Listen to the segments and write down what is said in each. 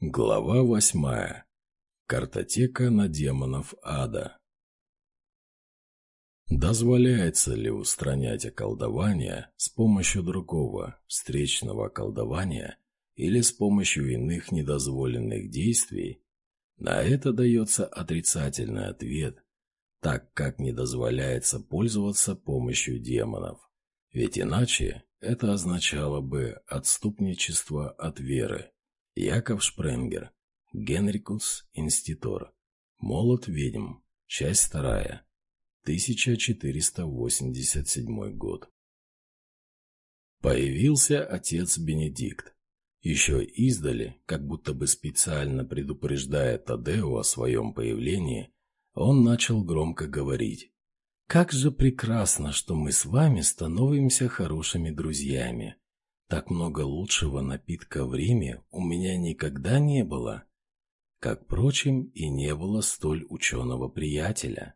Глава восьмая. Картотека на демонов ада. Дозволяется ли устранять околдование с помощью другого, встречного околдования или с помощью иных недозволенных действий? На это дается отрицательный ответ, так как не дозволяется пользоваться помощью демонов. Ведь иначе это означало бы отступничество от веры. Яков Шпренгер. Генрикус Инститор. Молот ведьм. Часть вторая. 1487 год. Появился отец Бенедикт. Еще издали, как будто бы специально предупреждая Тадео о своем появлении, он начал громко говорить. «Как же прекрасно, что мы с вами становимся хорошими друзьями. Так много лучшего напитка в Риме у меня никогда не было. Как, впрочем, и не было столь ученого приятеля.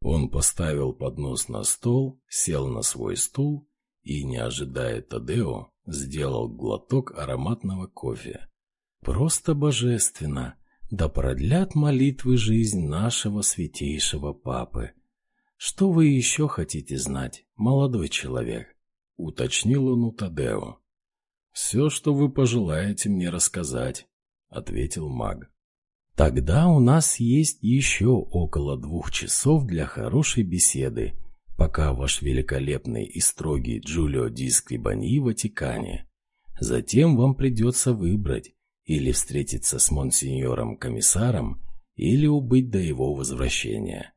Он поставил поднос на стол, сел на свой стул и, не ожидая Тадео, сделал глоток ароматного кофе. Просто божественно! Да продлят молитвы жизнь нашего святейшего папы. Что вы еще хотите знать, молодой человек? Уточнил он у Тадео. «Все, что вы пожелаете мне рассказать», — ответил маг. «Тогда у нас есть еще около двух часов для хорошей беседы, пока ваш великолепный и строгий Джулио Ди Скрибани в Ватикане. Затем вам придется выбрать или встретиться с монсеньором-комиссаром, или убыть до его возвращения.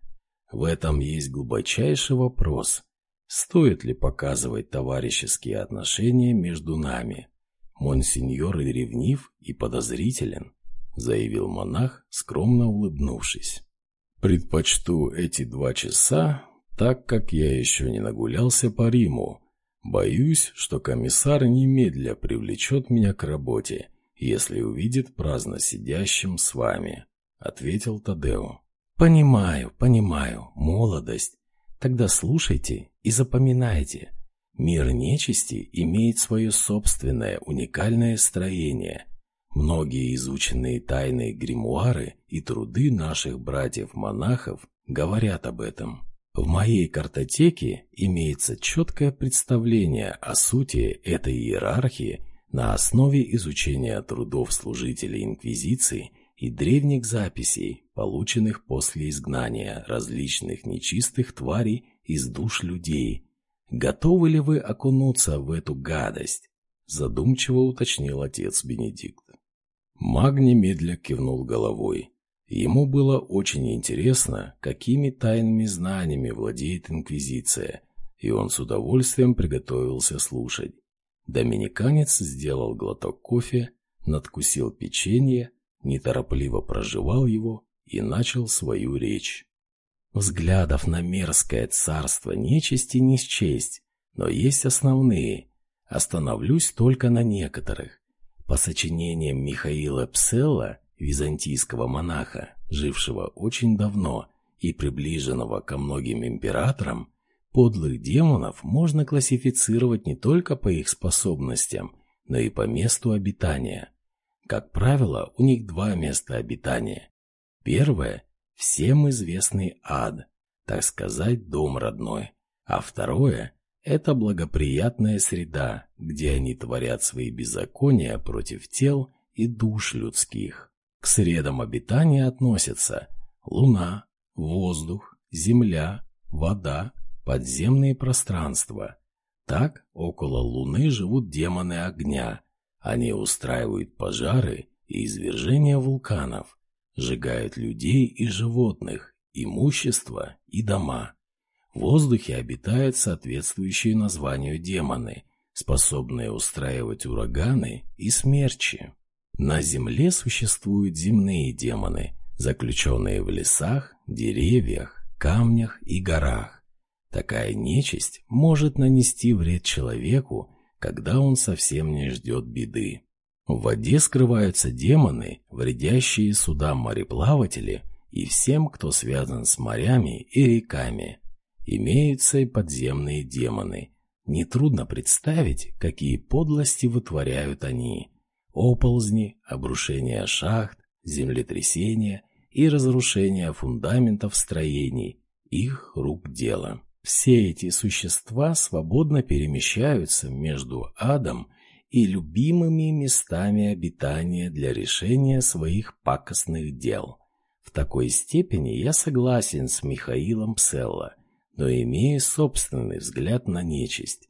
В этом есть глубочайший вопрос, Стоит ли показывать товарищеские отношения между нами? Монсеньор ревнив и подозрителен, заявил монах, скромно улыбнувшись. Предпочту эти два часа, так как я еще не нагулялся по Риму. Боюсь, что комиссар немедля привлечет меня к работе, если увидит праздно сидящим с вами, ответил Тадео. Понимаю, понимаю, молодость. Тогда слушайте и запоминайте. Мир нечисти имеет свое собственное уникальное строение. Многие изученные тайные гримуары и труды наших братьев-монахов говорят об этом. В моей картотеке имеется четкое представление о сути этой иерархии на основе изучения трудов служителей Инквизиции и древних записей, полученных после изгнания различных нечистых тварей из душ людей. Готовы ли вы окунуться в эту гадость? Задумчиво уточнил отец Бенедикт. Маг немедля кивнул головой. Ему было очень интересно, какими тайными знаниями владеет Инквизиция, и он с удовольствием приготовился слушать. Доминиканец сделал глоток кофе, надкусил печенье, неторопливо прожевал его и начал свою речь. Взглядов на мерзкое царство нечисти не счесть, но есть основные. Остановлюсь только на некоторых. По сочинениям Михаила Пселла, византийского монаха, жившего очень давно и приближенного ко многим императорам, подлых демонов можно классифицировать не только по их способностям, но и по месту обитания. Как правило, у них два места обитания. Первое всем известный ад, так сказать, дом родной. А второе – это благоприятная среда, где они творят свои беззакония против тел и душ людских. К средам обитания относятся луна, воздух, земля, вода, подземные пространства. Так около Луны живут демоны огня. Они устраивают пожары и извержения вулканов, сжигают людей и животных, имущество и дома. В воздухе обитают соответствующие названию демоны, способные устраивать ураганы и смерчи. На земле существуют земные демоны, заключенные в лесах, деревьях, камнях и горах. Такая нечисть может нанести вред человеку, когда он совсем не ждет беды. В воде скрываются демоны, вредящие судам мореплаватели и всем, кто связан с морями и реками. Имеются и подземные демоны. Нетрудно представить, какие подлости вытворяют они. Оползни, обрушение шахт, землетрясения и разрушение фундаментов строений – их рук дело. Все эти существа свободно перемещаются между адом и любимыми местами обитания для решения своих пакостных дел. В такой степени я согласен с Михаилом Пселло, но имею собственный взгляд на нечисть.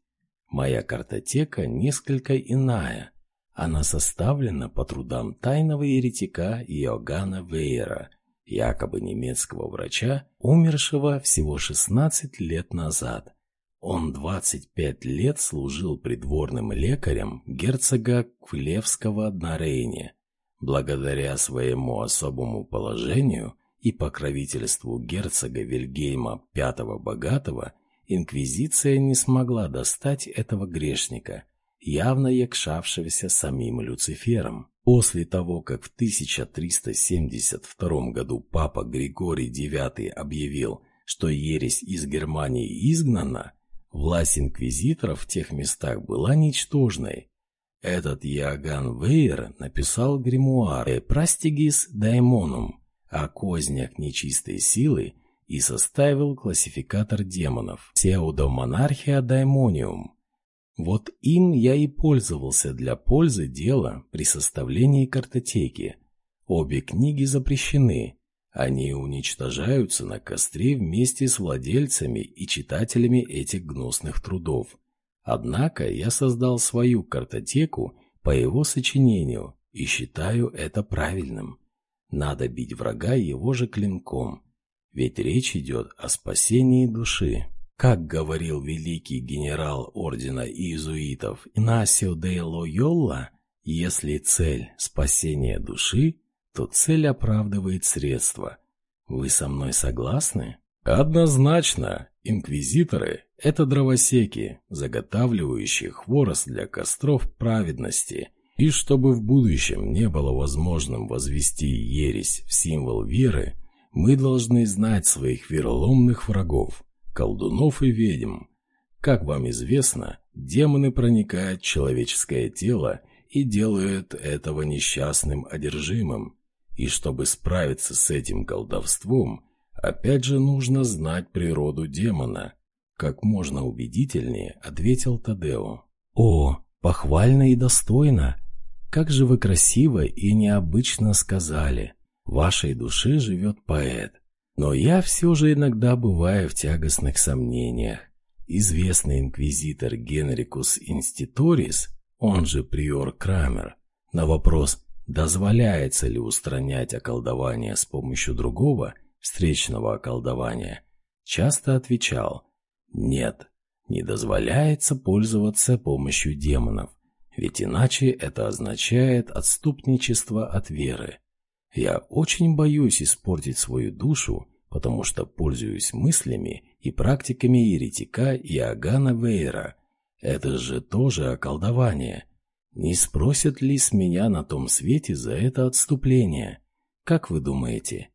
Моя картотека несколько иная. Она составлена по трудам тайного еретика Иоганна Вейера, якобы немецкого врача, умершего всего 16 лет назад. Он 25 лет служил придворным лекарем герцога Квлевского на Рейне. Благодаря своему особому положению и покровительству герцога Вильгельма V Богатого, инквизиция не смогла достать этого грешника, явно якшавшегося самим Люцифером. После того, как в 1372 году папа Григорий IX объявил, что ересь из Германии изгнана, власть инквизиторов в тех местах была ничтожной. Этот Иоганн Вейер написал гримуар «Прастигис даймонум» о кознях нечистой силы и составил классификатор демонов «Псевдомонархия даймониум», вот им я и пользовался для пользы дела при составлении картотеки. Обе книги запрещены. Они уничтожаются на костре вместе с владельцами и читателями этих гнусных трудов. Однако я создал свою картотеку по его сочинению и считаю это правильным. Надо бить врага его же клинком, ведь речь идет о спасении души. Как говорил великий генерал ордена иезуитов Инасио де Лойолла, если цель – спасение души, то цель оправдывает средства. Вы со мной согласны? Однозначно, инквизиторы – это дровосеки, заготавливающие хворост для костров праведности. И чтобы в будущем не было возможным возвести ересь в символ веры, мы должны знать своих вероломных врагов колдунов и ведьм. Как вам известно, демоны проникают в человеческое тело и делают этого несчастным одержимым. И чтобы справиться с этим колдовством, опять же нужно знать природу демона. Как можно убедительнее ответил Тадео. «О, похвально и достойно! Как же вы красиво и необычно сказали! В вашей душе живет поэт. Но я все же иногда бываю в тягостных сомнениях. Известный инквизитор Генрикус Инститорис, он же приор Крамер, на вопрос, дозволяется ли устранять околдование с помощью другого, встречного околдования, часто отвечал «Нет, не дозволяется пользоваться помощью демонов, ведь иначе это означает отступничество от веры». Я очень боюсь испортить свою душу, потому что пользуюсь мыслями и практиками еретика Иоганна Вейера. Это же тоже околдование. Не спросят ли с меня на том свете за это отступление? Как вы думаете?»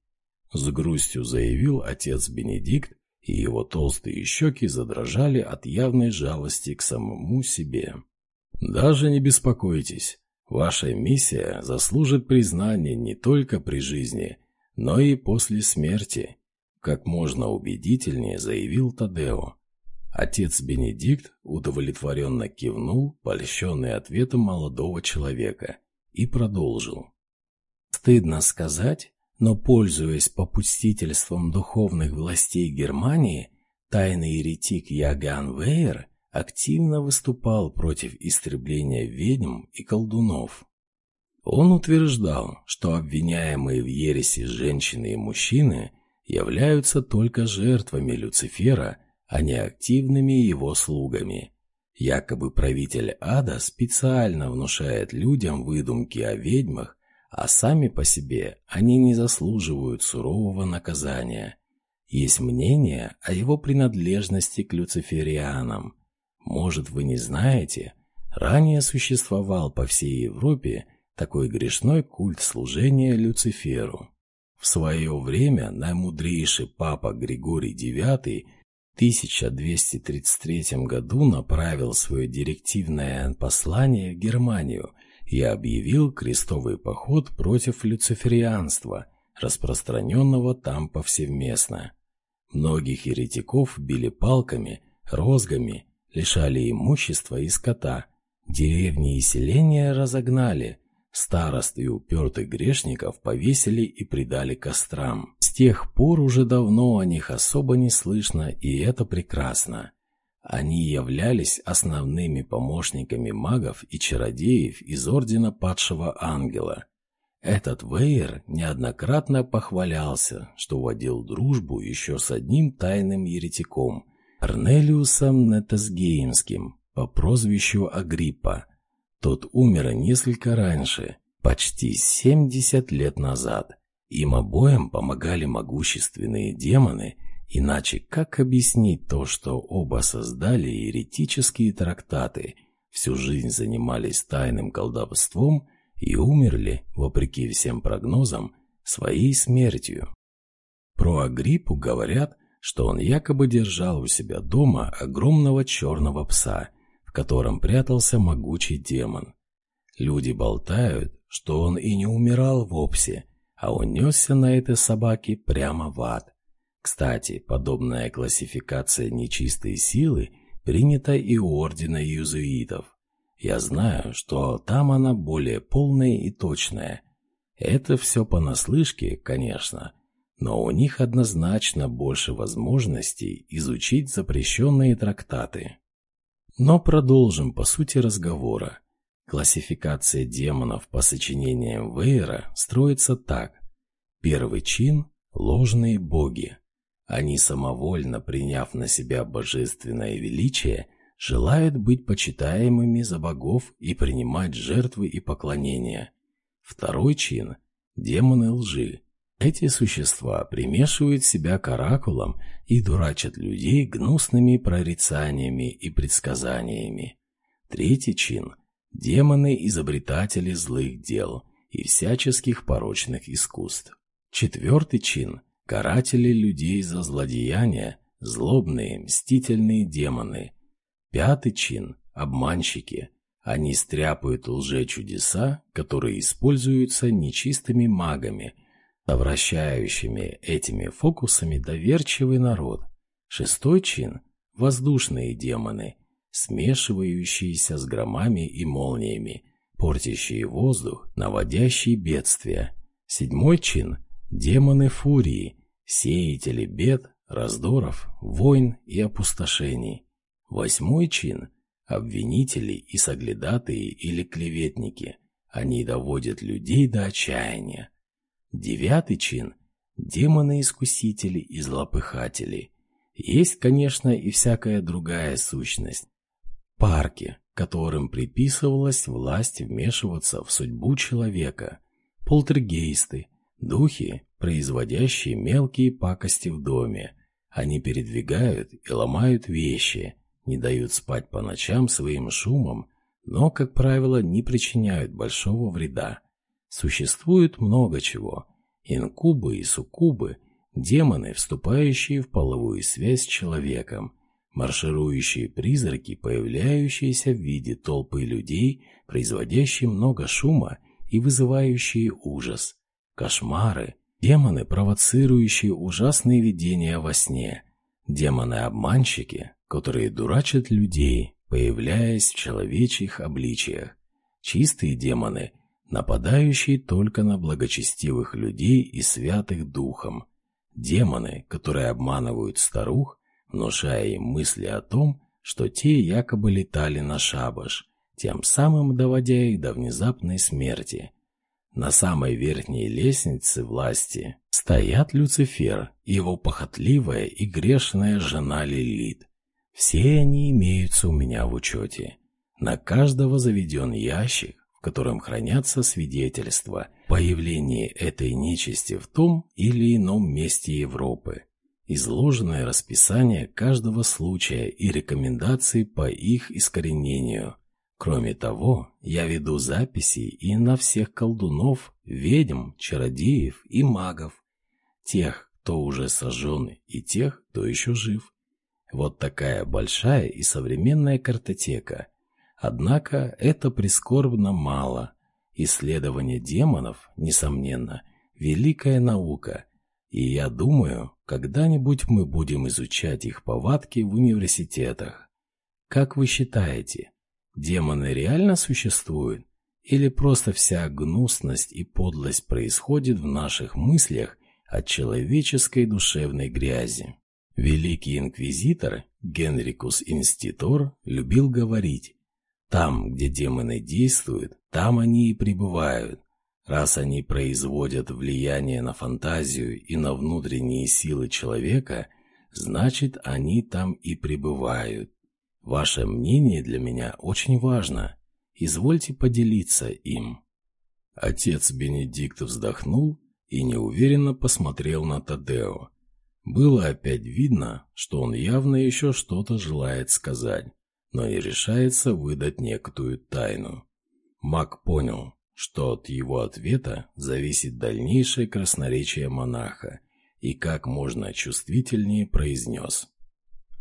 С грустью заявил отец Бенедикт, и его толстые щеки задрожали от явной жалости к самому себе. «Даже не беспокойтесь. Ваша миссия заслужит признания не только при жизни, но и после смерти, как можно убедительнее заявил Тадео. Отец Бенедикт удовлетворенно кивнул, польщенный ответом молодого человека, и продолжил. «Стыдно сказать, но, пользуясь попустительством духовных властей Германии, тайный еретик Яган Вейер активно выступал против истребления ведьм и колдунов. Он утверждал, что обвиняемые в ереси женщины и мужчины являются только жертвами Люцифера, а не активными его слугами. Якобы правитель ада специально внушает людям выдумки о ведьмах, а сами по себе они не заслуживают сурового наказания. Есть мнение о его принадлежности к люциферианам – может, вы не знаете, ранее существовал по всей Европе такой грешной культ служения Люциферу. В свое время наимудрейший папа Григорий IX в 1233 году направил свое директивное послание в Германию и объявил крестовый поход против люциферианства, распространенного там повсеместно. Многих еретиков били палками, розгами, лишали имущества и скота. Деревни и селения разогнали, старост и упертых грешников повесили и предали кострам. С тех пор уже давно о них особо не слышно, и это прекрасно. Они являлись основными помощниками магов и чародеев из Ордена Падшего Ангела. Этот Вейер неоднократно похвалялся, что водил дружбу еще с одним тайным еретиком, Арнелиусом Нетесгеймским, по прозвищу Агриппа. Тот умер несколько раньше, почти 70 лет назад. Им обоим помогали могущественные демоны – Иначе как объяснить то, что оба создали еретические трактаты, всю жизнь занимались тайным колдовством и умерли, вопреки всем прогнозам, своей смертью? Про Агриппу говорят, что он якобы держал у себя дома огромного черного пса, в котором прятался могучий демон. Люди болтают, что он и не умирал вовсе, а унесся на этой собаке прямо в ад – кстати, подобная классификация нечистой силы принята и у ордена иезуитов. Я знаю, что там она более полная и точная. Это все понаслышке, конечно, но у них однозначно больше возможностей изучить запрещенные трактаты. Но продолжим по сути разговора. Классификация демонов по сочинениям Вейера строится так. Первый чин – ложные боги. Они, самовольно приняв на себя божественное величие, желают быть почитаемыми за богов и принимать жертвы и поклонения. Второй чин – демоны лжи. Эти существа примешивают себя к оракулам и дурачат людей гнусными прорицаниями и предсказаниями. Третий чин – демоны-изобретатели злых дел и всяческих порочных искусств. Четвертый чин – Каратели людей за злодеяния, злобные, мстительные демоны. Пятый чин – обманщики. Они стряпают лжечудеса, которые используются нечистыми магами, совращающими этими фокусами доверчивый народ. Шестой чин – воздушные демоны, смешивающиеся с громами и молниями, портящие воздух, наводящие бедствия. Седьмой чин – демоны фурии – сеятели бед, раздоров, войн и опустошений. Восьмой чин – обвинители и соглядатые или клеветники. Они доводят людей до отчаяния. Девятый чин – демоны-искусители и злопыхатели. Есть, конечно, и всякая другая сущность. Парки, которым приписывалась власть вмешиваться в судьбу человека. Полтергейсты, духи, производящие мелкие пакости в доме. Они передвигают и ломают вещи, не дают спать по ночам своим шумом, но, как правило, не причиняют большого вреда. Существует много чего. Инкубы и суккубы, демоны, вступающие в половую связь с человеком, марширующие призраки, появляющиеся в виде толпы людей, производящие много шума и вызывающие ужас, кошмары, Демоны, провоцирующие ужасные видения во сне. Демоны-обманщики, которые дурачат людей, появляясь в человечьих обличиях. Чистые демоны, нападающие только на благочестивых людей и святых духом. Демоны, которые обманывают старух, внушая им мысли о том, что те якобы летали на шабаш, тем самым доводя их до внезапной смерти – на самой верхней лестнице власти стоят Люцифер и его похотливая и грешная жена Лилит. Все они имеются у меня в учете. На каждого заведен ящик, в котором хранятся свидетельства появления этой нечисти в том или ином месте Европы, изложенное расписание каждого случая и рекомендации по их искоренению – Кроме того, я веду записи и на всех колдунов, ведьм, чародеев и магов. Тех, кто уже сожжен, и тех, кто еще жив. Вот такая большая и современная картотека. Однако это прискорбно мало. Исследование демонов, несомненно, великая наука, и я думаю, когда-нибудь мы будем изучать их повадки в университетах. Как вы считаете, демоны реально существуют? Или просто вся гнусность и подлость происходит в наших мыслях от человеческой душевной грязи? Великий инквизитор Генрикус Инститор любил говорить, «Там, где демоны действуют, там они и пребывают. Раз они производят влияние на фантазию и на внутренние силы человека, значит, они там и пребывают. Ваше мнение для меня очень важно. Извольте поделиться им». Отец Бенедикт вздохнул и неуверенно посмотрел на Тадео. Было опять видно, что он явно еще что-то желает сказать, но не решается выдать некую тайну. Маг понял, что от его ответа зависит дальнейшее красноречие монаха, и как можно чувствительнее произнес.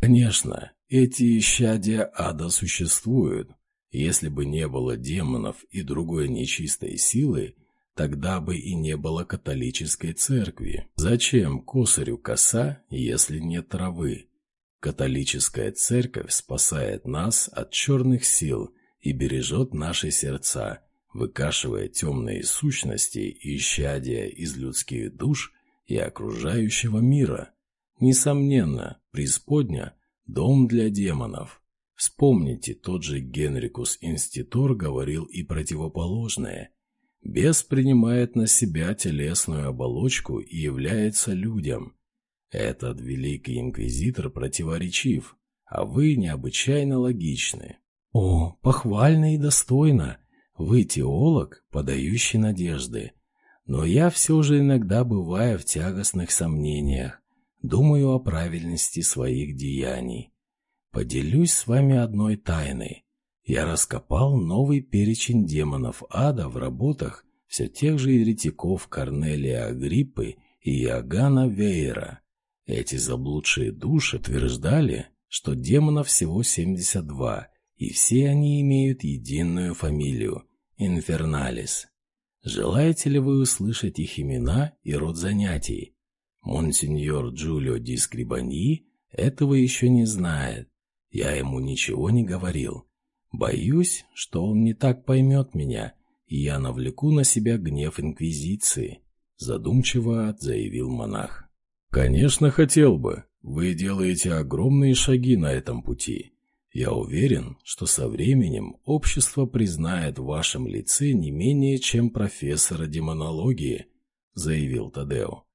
«Конечно, эти исчадия ада существуют. Если бы не было демонов и другой нечистой силы, Тогда бы и не было католической церкви. Зачем косарю коса, если нет травы? Католическая церковь спасает нас от черных сил и бережет наши сердца, выкашивая темные сущности и исчадия из людских душ и окружающего мира. Несомненно, преисподня – дом для демонов. Вспомните, тот же Генрикус Инститор говорил и противоположное – Бес принимает на себя телесную оболочку и является людям. Этот великий инквизитор противоречив, а вы необычайно логичны. О, похвально и достойно. Вы теолог, подающий надежды. Но я все же иногда бываю в тягостных сомнениях, думаю о правильности своих деяний. Поделюсь с вами одной тайной. Я раскопал новый перечень демонов ада в работах все тех же еретиков Корнелия Агриппы и Иоганна Вейера. Эти заблудшие души утверждали, что демонов всего 72, и все они имеют единую фамилию – Инферналис. Желаете ли вы услышать их имена и род занятий? Монсеньор Джулио Ди Скрибаньи этого еще не знает. Я ему ничего не говорил. Боюсь, что он не так поймет меня, и я навлеку на себя гнев Инквизиции», — задумчиво заявил монах. «Конечно, хотел бы. Вы делаете огромные шаги на этом пути. Я уверен, что со временем общество признает в вашем лице не менее, чем профессора демонологии», — заявил Тадео.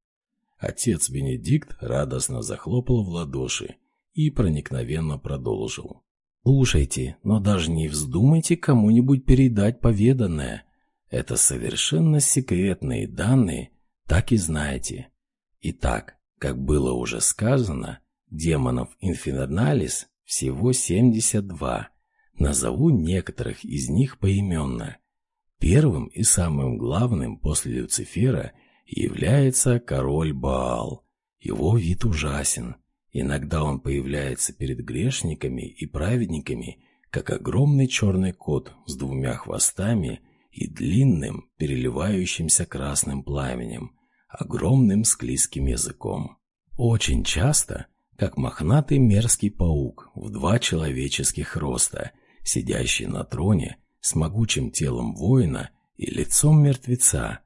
Отец Бенедикт радостно захлопал в ладоши и проникновенно продолжил. Слушайте, но даже не вздумайте кому-нибудь передать поведанное. Это совершенно секретные данные, так и знаете. Итак, как было уже сказано, демонов Инферналис всего 72. Назову некоторых из них поименно. Первым и самым главным после Люцифера является король Баал. Его вид ужасен. Иногда он появляется перед грешниками и праведниками, как огромный черный кот с двумя хвостами и длинным, переливающимся красным пламенем, огромным склизким языком. Очень часто, как мохнатый мерзкий паук в два человеческих роста, сидящий на троне с могучим телом воина и лицом мертвеца,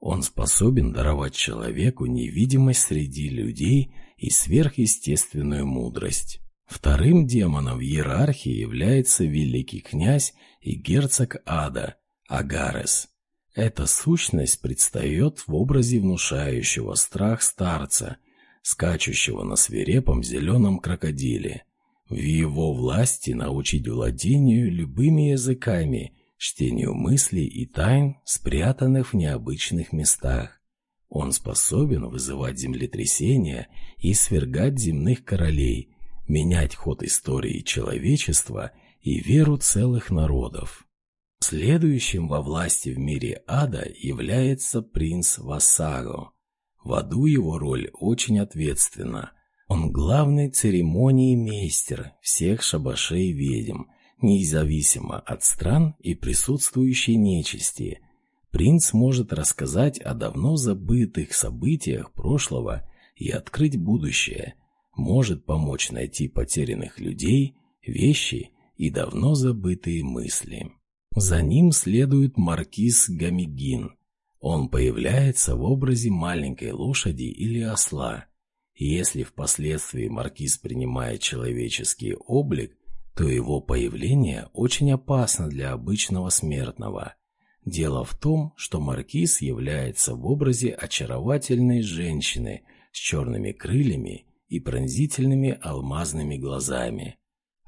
он способен даровать человеку невидимость среди людей и сверхъестественную мудрость. Вторым демоном в иерархии является великий князь и герцог ада Агарес. Эта сущность предстает в образе внушающего страх старца, скачущего на свирепом зеленом крокодиле. В его власти научить владению любыми языками – чтению мыслей и тайн, спрятанных в необычных местах. Он способен вызывать землетрясения и свергать земных королей, менять ход истории человечества и веру целых народов. Следующим во власти в мире ада является принц Васаго. В аду его роль очень ответственна. Он главный церемонии мейстер всех шабашей ведьм – независимо от стран и присутствующей нечисти. Принц может рассказать о давно забытых событиях прошлого и открыть будущее, может помочь найти потерянных людей, вещи и давно забытые мысли. За ним следует маркиз Гамигин. Он появляется в образе маленькой лошади или осла. если впоследствии маркиз принимает человеческий облик, то его появление очень опасно для обычного смертного. Дело в том, что маркиз является в образе очаровательной женщины с черными крыльями и пронзительными алмазными глазами.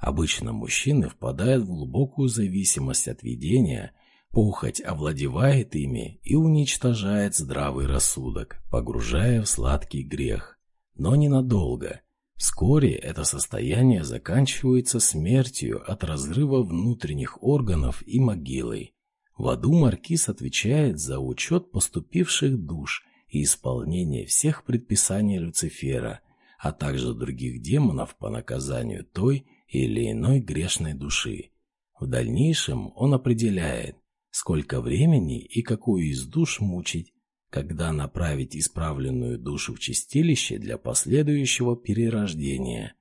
Обычно мужчины впадают в глубокую зависимость от видения, похоть овладевает ими и уничтожает здравый рассудок, погружая в сладкий грех. Но ненадолго. Вскоре это состояние заканчивается смертью от разрыва внутренних органов и могилой. В аду маркиз отвечает за учет поступивших душ и исполнение всех предписаний Люцифера, а также других демонов по наказанию той или иной грешной души. В дальнейшем он определяет, сколько времени и какую из душ мучить, когда направить исправленную душу в чистилище для последующего перерождения.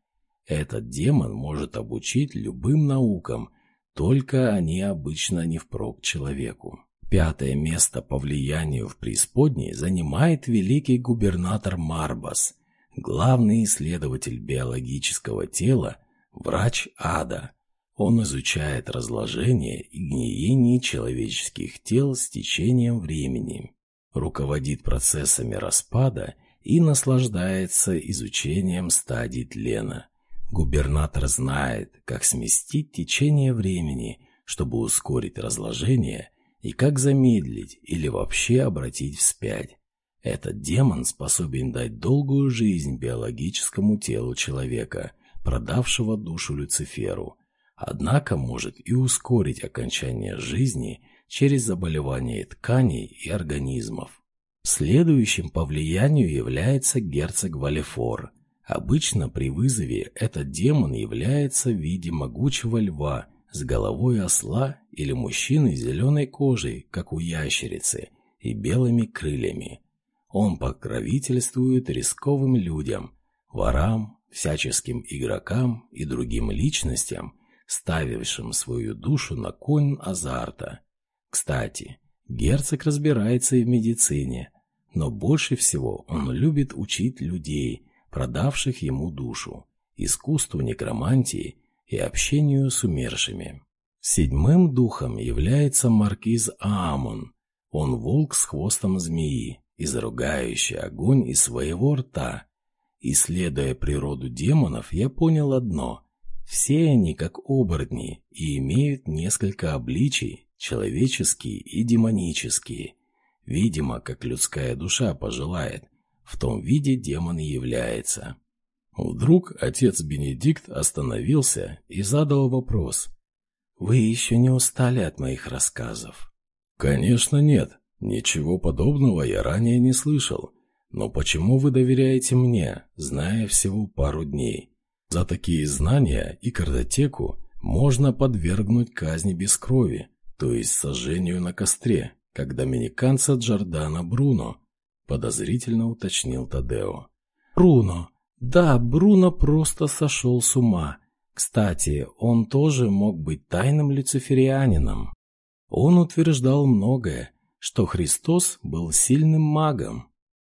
Этот демон может обучить любым наукам, только они обычно не впрок человеку. Пятое место по влиянию в преисподней занимает великий губернатор Марбас, главный исследователь биологического тела Врач ада. Он изучает разложение и гниение человеческих тел с течением времени, руководит процессами распада и наслаждается изучением стадий тлена. Губернатор знает, как сместить течение времени, чтобы ускорить разложение, и как замедлить или вообще обратить вспять. Этот демон способен дать долгую жизнь биологическому телу человека – продавшего душу Люциферу, однако может и ускорить окончание жизни через заболевания тканей и организмов. Следующим по влиянию является герцог Валефор. Обычно при вызове этот демон является в виде могучего льва с головой осла или мужчины с зеленой кожей, как у ящерицы, и белыми крыльями. Он покровительствует рисковым людям, ворам, всяческим игрокам и другим личностям, ставившим свою душу на конь азарта. Кстати, герцог разбирается и в медицине, но больше всего он любит учить людей, продавших ему душу, искусству некромантии и общению с умершими. Седьмым духом является маркиз Аамон. Он волк с хвостом змеи, изругающий огонь из своего рта Исследуя природу демонов, я понял одно. Все они как оборотни и имеют несколько обличий, человеческие и демонические. Видимо, как людская душа пожелает, в том виде демон и является. Вдруг отец Бенедикт остановился и задал вопрос. «Вы еще не устали от моих рассказов?» «Конечно нет. Ничего подобного я ранее не слышал. Но почему вы доверяете мне, зная всего пару дней? За такие знания и картотеку можно подвергнуть казни без крови, то есть сожжению на костре, как доминиканца Джордана Бруно, подозрительно уточнил Тадео. Бруно. Да, Бруно просто сошел с ума. Кстати, он тоже мог быть тайным люциферианином. Он утверждал многое, что Христос был сильным магом,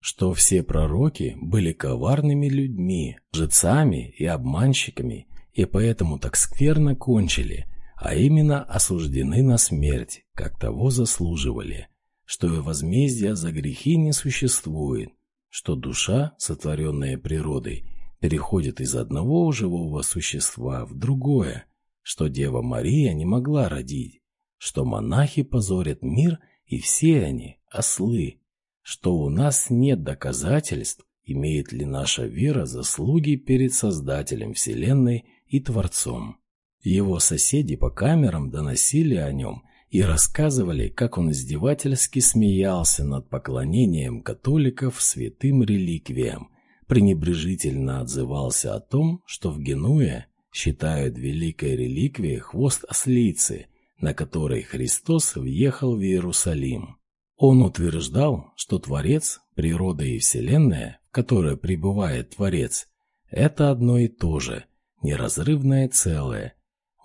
что все пророки были коварными людьми, лжецами и обманщиками, и поэтому так скверно кончили, а именно осуждены на смерть, как того заслуживали, что и возмездия за грехи не существует, что душа, сотворенная природой, переходит из одного живого существа в другое, что Дева Мария не могла родить, что монахи позорят мир, и все они – ослы, что у нас нет доказательств, имеет ли наша вера заслуги перед Создателем Вселенной и Творцом. Его соседи по камерам доносили о нем и рассказывали, как он издевательски смеялся над поклонением католиков святым реликвиям, пренебрежительно отзывался о том, что в Генуе считают великой реликвией хвост ослицы, на которой Христос въехал в Иерусалим. Он утверждал, что Творец, природа и Вселенная, в которой пребывает Творец, это одно и то же, неразрывное целое.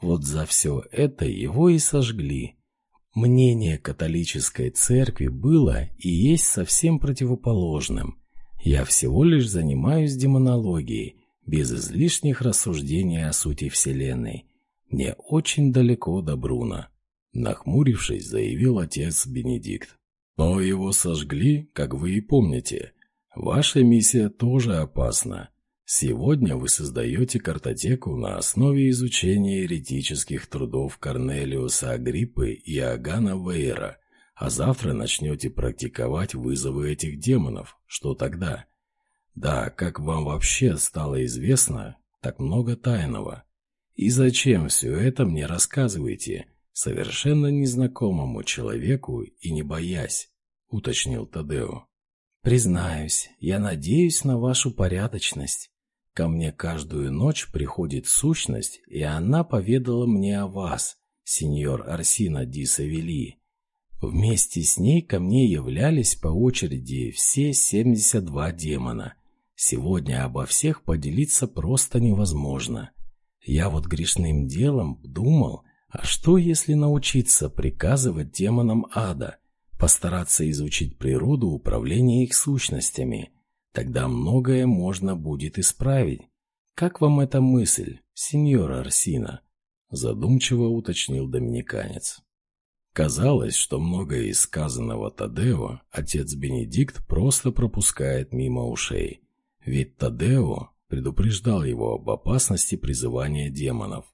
Вот за все это его и сожгли. Мнение католической церкви было и есть совсем противоположным. Я всего лишь занимаюсь демонологией, без излишних рассуждений о сути Вселенной. Мне очень далеко до Бруна. Нахмурившись, заявил отец Бенедикт. Но его сожгли, как вы и помните. Ваша миссия тоже опасна. Сегодня вы создаете картотеку на основе изучения еретических трудов Корнелиуса Агриппы и Агана Вейра, а завтра начнете практиковать вызовы этих демонов. Что тогда? Да, как вам вообще стало известно, так много тайного. И зачем все это мне рассказываете, совершенно незнакомому человеку и не боясь, уточнил Тадео. Признаюсь, я надеюсь на вашу порядочность. Ко мне каждую ночь приходит сущность, и она поведала мне о вас, сеньор Арсина Ди Савели. Вместе с ней ко мне являлись по очереди все 72 демона. Сегодня обо всех поделиться просто невозможно. Я вот грешным делом думал, а что если научиться приказывать демонам ада, постараться изучить природу управления их сущностями? Тогда многое можно будет исправить. Как вам эта мысль, сеньор Арсина? Задумчиво уточнил доминиканец. Казалось, что многое из сказанного Тадео отец Бенедикт просто пропускает мимо ушей. Ведь Тадео предупреждал его об опасности призывания демонов.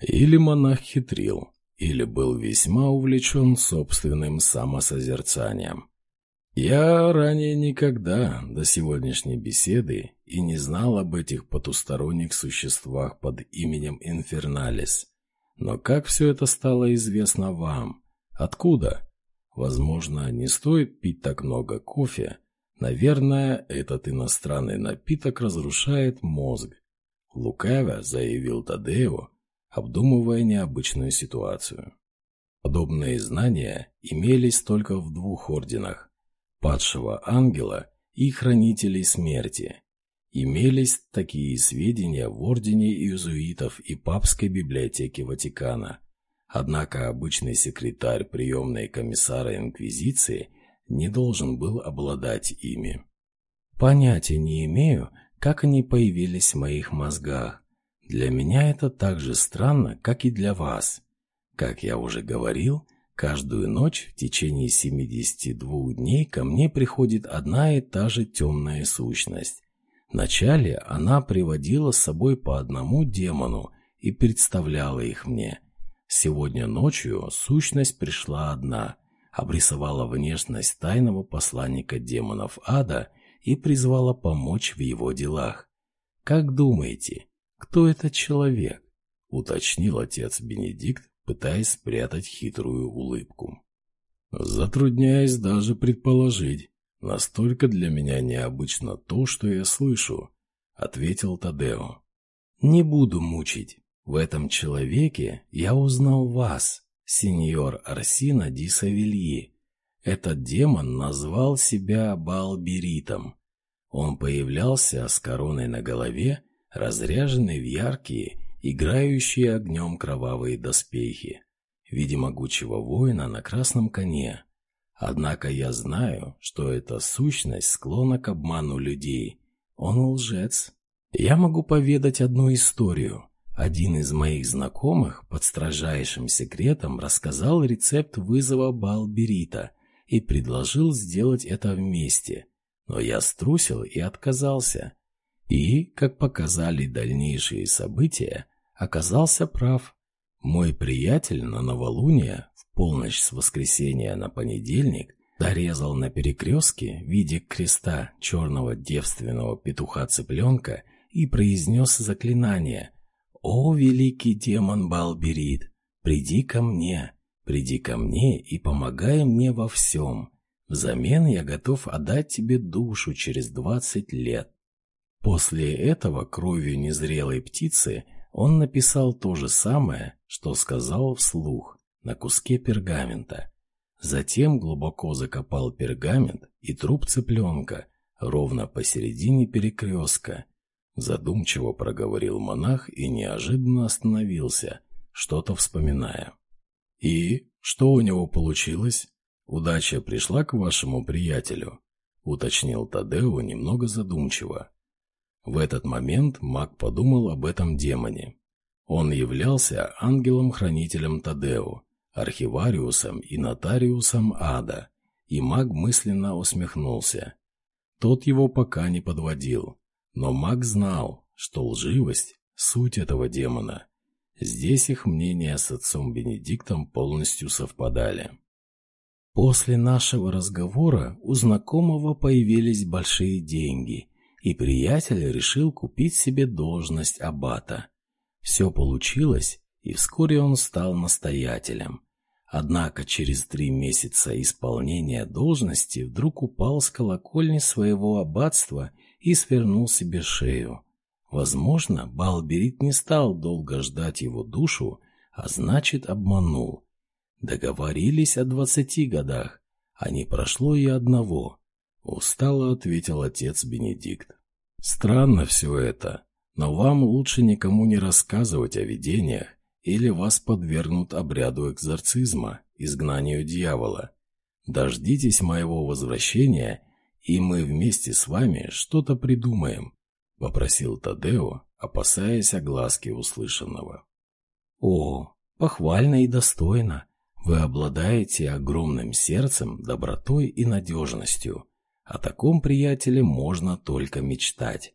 Или монах хитрил, или был весьма увлечен собственным самосозерцанием. Я ранее никогда до сегодняшней беседы и не знал об этих потусторонних существах под именем Инферналис. Но как все это стало известно вам? Откуда? Возможно, не стоит пить так много кофе. Наверное, этот иностранный напиток разрушает мозг. Лукавя заявил Тадео, обдумывая необычную ситуацию. Подобные знания имелись только в двух орденах – падшего ангела и хранителей смерти. Имелись такие сведения в ордене иезуитов и папской библиотеке Ватикана. Однако обычный секретарь приемной комиссара Инквизиции не должен был обладать ими. Понятия не имею, как они появились в моих мозгах, для меня это так же странно, как и для вас. Как я уже говорил, каждую ночь в течение 72 дней ко мне приходит одна и та же темная сущность. Вначале она приводила с собой по одному демону и представляла их мне. Сегодня ночью сущность пришла одна, обрисовала внешность тайного посланника демонов ада и призвала помочь в его делах. Как думаете, «Кто этот человек?» — уточнил отец Бенедикт, пытаясь спрятать хитрую улыбку. «Затрудняюсь даже предположить. Настолько для меня необычно то, что я слышу», — ответил Тадео. «Не буду мучить. В этом человеке я узнал вас, сеньор Арсина ди Савельи. Этот демон назвал себя Балберитом. Он появлялся с короной на голове разряженный в яркие, играющие огнем кровавые доспехи, в виде могучего воина на красном коне. Однако я знаю, что эта сущность склонна к обману людей. Он лжец. Я могу поведать одну историю. Один из моих знакомых под строжайшим секретом рассказал рецепт вызова Балберита и предложил сделать это вместе. Но я струсил и отказался. И, как показали дальнейшие события, оказался прав. Мой приятель на новолуние, в полночь с воскресенья на понедельник, дорезал на перекрестке в виде креста черного девственного петуха-цыпленка и произнес заклинание «О, великий демон Балберит, приди ко мне, приди ко мне и помогай мне во всем. Взамен я готов отдать тебе душу через двадцать лет». После этого кровью незрелой птицы он написал то же самое, что сказал вслух на куске пергамента. Затем глубоко закопал пергамент и труп цыпленка ровно посередине перекрестка. Задумчиво проговорил монах и неожиданно остановился, что-то вспоминая. «И что у него получилось? Удача пришла к вашему приятелю?» — уточнил Тадео немного задумчиво. В этот момент маг подумал об этом демоне. Он являлся ангелом-хранителем Тадео, архивариусом и нотариусом ада, и маг мысленно усмехнулся. Тот его пока не подводил, но маг знал, что лживость – суть этого демона. Здесь их мнения с отцом Бенедиктом полностью совпадали. После нашего разговора у знакомого появились большие деньги, и приятель решил купить себе должность аббата. Все получилось, и вскоре он стал настоятелем. Однако через три месяца исполнения должности вдруг упал с колокольни своего аббатства и свернул себе шею. Возможно, Балберит не стал долго ждать его душу, а значит обманул. Договорились о двадцати годах, а не прошло и одного. Устало ответил отец Бенедикт. Странно все это, но вам лучше никому не рассказывать о видениях, или вас подвергнут обряду экзорцизма, изгнанию дьявола. Дождитесь моего возвращения, и мы вместе с вами что-то придумаем», — попросил Тадео, опасаясь огласки услышанного. «О, похвально и достойно. Вы обладаете огромным сердцем, добротой и надежностью. О таком приятеле можно только мечтать.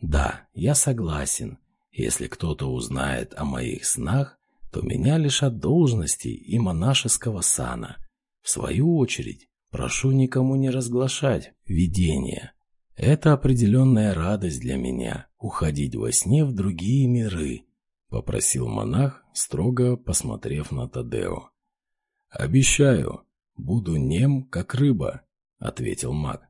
Да, я согласен. Если кто-то узнает о моих снах, то меня лишат должности и монашеского сана. В свою очередь, прошу никому не разглашать видение. Это определенная радость для меня — уходить во сне в другие миры, — попросил монах, строго посмотрев на Тадео. «Обещаю, буду нем, как рыба», — ответил маг.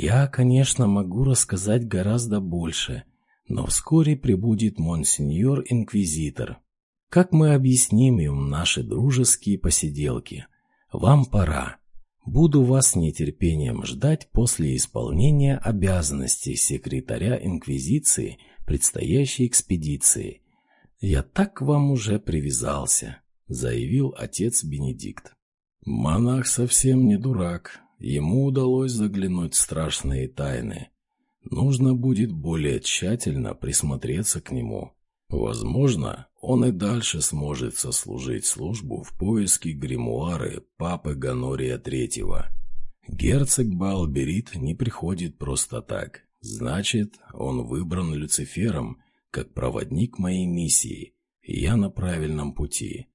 «Я, конечно, могу рассказать гораздо больше, но вскоре прибудет монсеньор-инквизитор. Как мы объясним им наши дружеские посиделки? Вам пора. Буду вас нетерпением ждать после исполнения обязанностей секретаря Инквизиции предстоящей экспедиции. Я так к вам уже привязался, заявил отец Бенедикт. Монах совсем не дурак. Ему удалось заглянуть в страшные тайны. Нужно будет более тщательно присмотреться к нему. Возможно, он и дальше сможет сослужить службу в поиске гримуары папы Ганория Третьего. Герцог Балберит не приходит просто так. Значит, он выбран Люцифером как проводник моей миссии, я на правильном пути.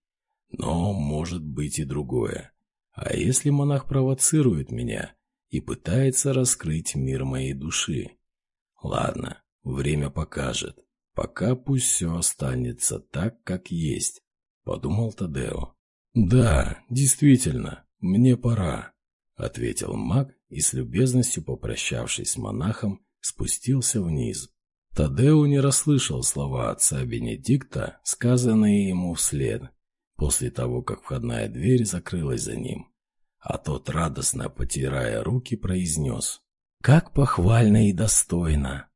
Но может быть и другое. А если монах провоцирует меня и пытается раскрыть мир моей души? Ладно, время покажет. Пока пусть все останется так, как есть, подумал Тадео. Да, действительно, мне пора, ответил маг и с любезностью попрощавшись с монахом, спустился вниз. Тадео не расслышал слова отца Бенедикта, сказанные ему вслед, после того, как входная дверь закрылась за ним. А тот, радостно потирая руки, произнес как похвально и достойно!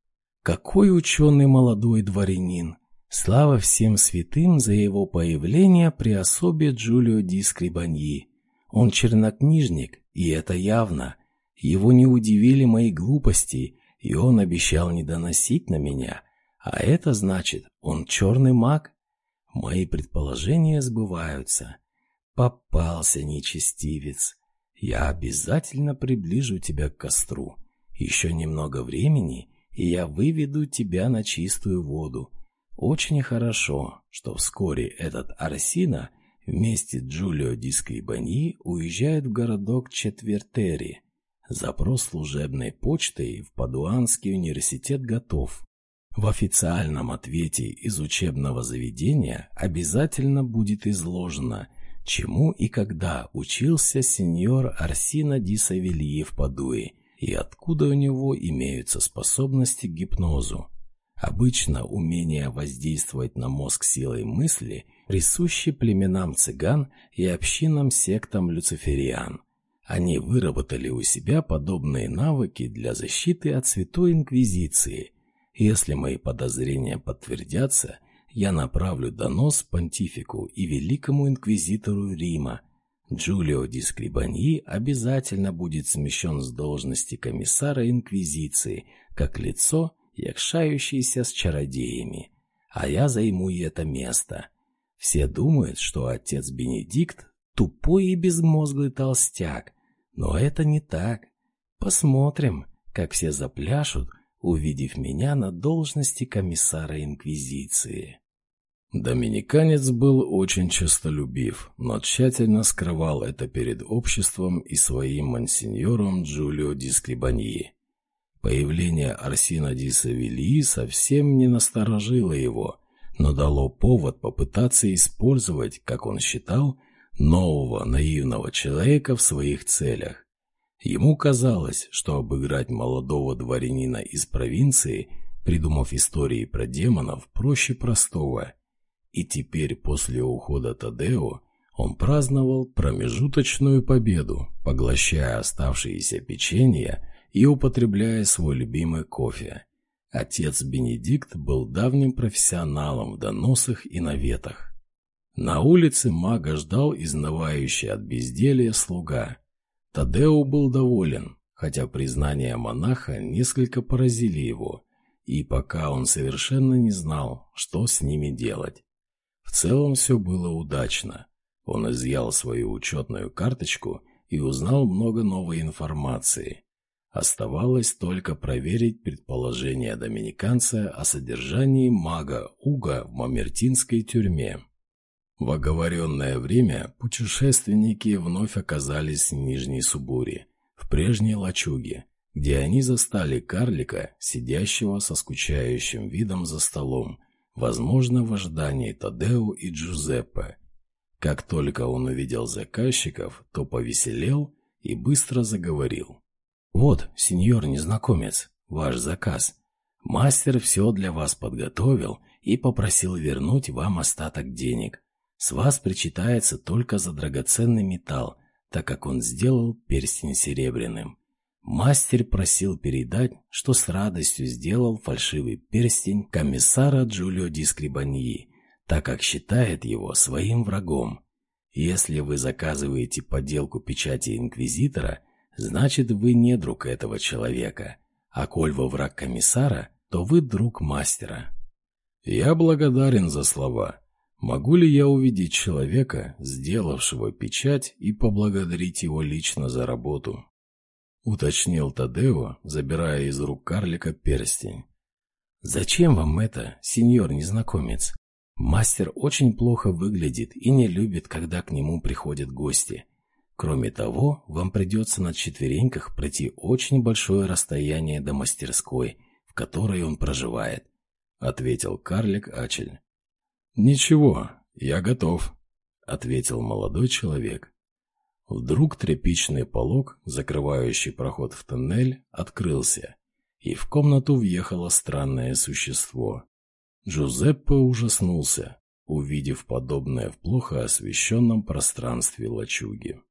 Какой ученый молодой дворянин! Слава всем святым за его появление при особе Джулио Ди. Он чернокнижник, и это явно. Его не удивили мои глупости, и он обещал не доносить на меня. А это значит, он черный маг? Мои предположения сбываются. Попался нечестивец. Я обязательно приближу тебя к костру. Еще немного времени, и я выведу тебя на чистую воду. Очень хорошо, что вскоре этот Арсина вместе с Джулио Дискрибани уезжает в городок Четвертери. Запрос служебной почтой в Падуанский университет готов. В официальном ответе из учебного заведения обязательно будет изложено, чему и когда учился сеньор Арсина Ди Савельи в Падуе и откуда у него имеются способности к гипнозу. Обычно умение воздействовать на мозг силой мысли присущи племенам цыган и общинам сектам люцифериан. Они выработали у себя подобные навыки для защиты от Святой Инквизиции. Если мои подозрения подтвердятся, я направлю донос понтифику и великому инквизитору Рима. Джулио Ди Скрибаньи обязательно будет смещен с должности комиссара инквизиции, как лицо, якшающееся с чародеями. А я займу и это место. Все думают, что отец Бенедикт тупой и безмозглый толстяк, но это не так. Посмотрим, как все запляшут, увидев меня на должности комиссара Инквизиции. Доминиканец был очень честолюбив, но тщательно скрывал это перед обществом и своим мансиньором Джулио ди Скрибаньи. Появление Арсина ди Савильи совсем не насторожило его, но дало повод попытаться использовать, как он считал, нового наивного человека в своих целях. Ему казалось, что обыграть молодого дворянина из провинции, придумав истории про демонов, проще простого. И теперь после ухода Тадео он праздновал промежуточную победу, поглощая оставшиеся печенья и употребляя свой любимый кофе. Отец Бенедикт был давним профессионалом в доносах и наветах. На улице мага ждал изнывающий от безделья слуга. Тадео был доволен, хотя признания монаха несколько поразили его, и пока он совершенно не знал, что с ними делать. В целом все было удачно. Он изъял свою учетную карточку и узнал много новой информации. Оставалось только проверить предположение доминиканца о содержании мага Уга в Мамертинской тюрьме. В оговоренное время путешественники вновь оказались в Нижней Субуре, в прежней лачуге, где они застали карлика, сидящего со скучающим видом за столом, возможно, в ожидании Тадео и Джузеппе. Как только он увидел заказчиков, то повеселел и быстро заговорил. «Вот, сеньор-незнакомец, ваш заказ. Мастер все для вас подготовил и попросил вернуть вам остаток денег». С вас причитается только за драгоценный металл, так как он сделал перстень серебряным. Мастер просил передать, что с радостью сделал фальшивый перстень комиссара Джулио Ди Скрибаньи, так как считает его своим врагом. Если вы заказываете подделку печати Инквизитора, значит вы не друг этого человека, а коль вы враг комиссара, то вы друг мастера. Я благодарен за слова. Могу ли я увидеть человека, сделавшего печать, и поблагодарить его лично за работу? Уточнил Тадео, забирая из рук карлика перстень. «Зачем вам это, сеньор-незнакомец? Мастер очень плохо выглядит и не любит, когда к нему приходят гости. Кроме того, вам придется на четвереньках пройти очень большое расстояние до мастерской, в которой он проживает», — ответил карлик Ачель. «Ничего, я готов», — ответил молодой человек. Вдруг тряпичный полог, закрывающий проход в тоннель, открылся, и в комнату въехало странное существо. Джузеппе ужаснулся, увидев подобное в плохо освещенном пространстве лачуги.